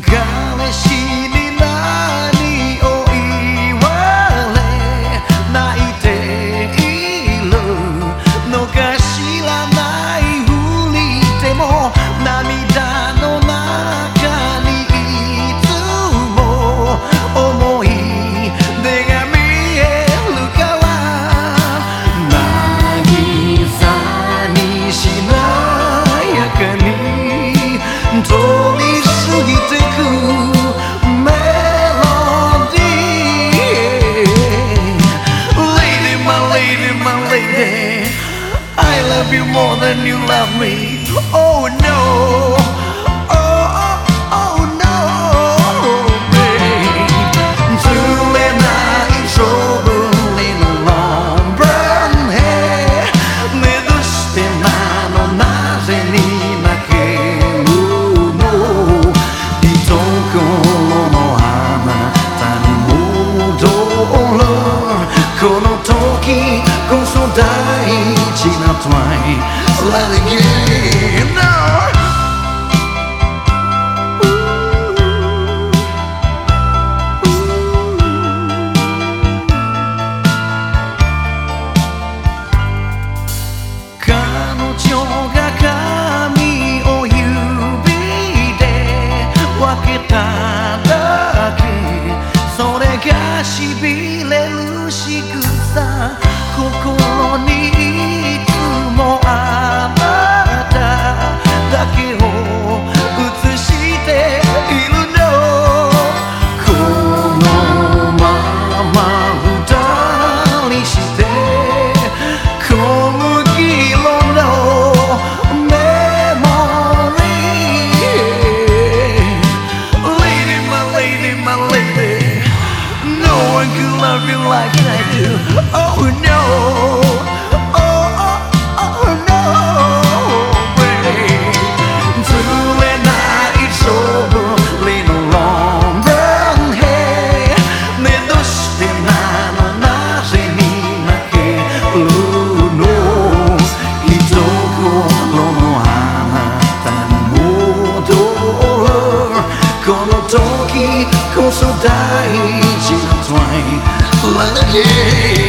悲しい I love you more than you love me. Oh no. that's why let it get no「しびれるしぐさ心に」こそ大事なトライ Let it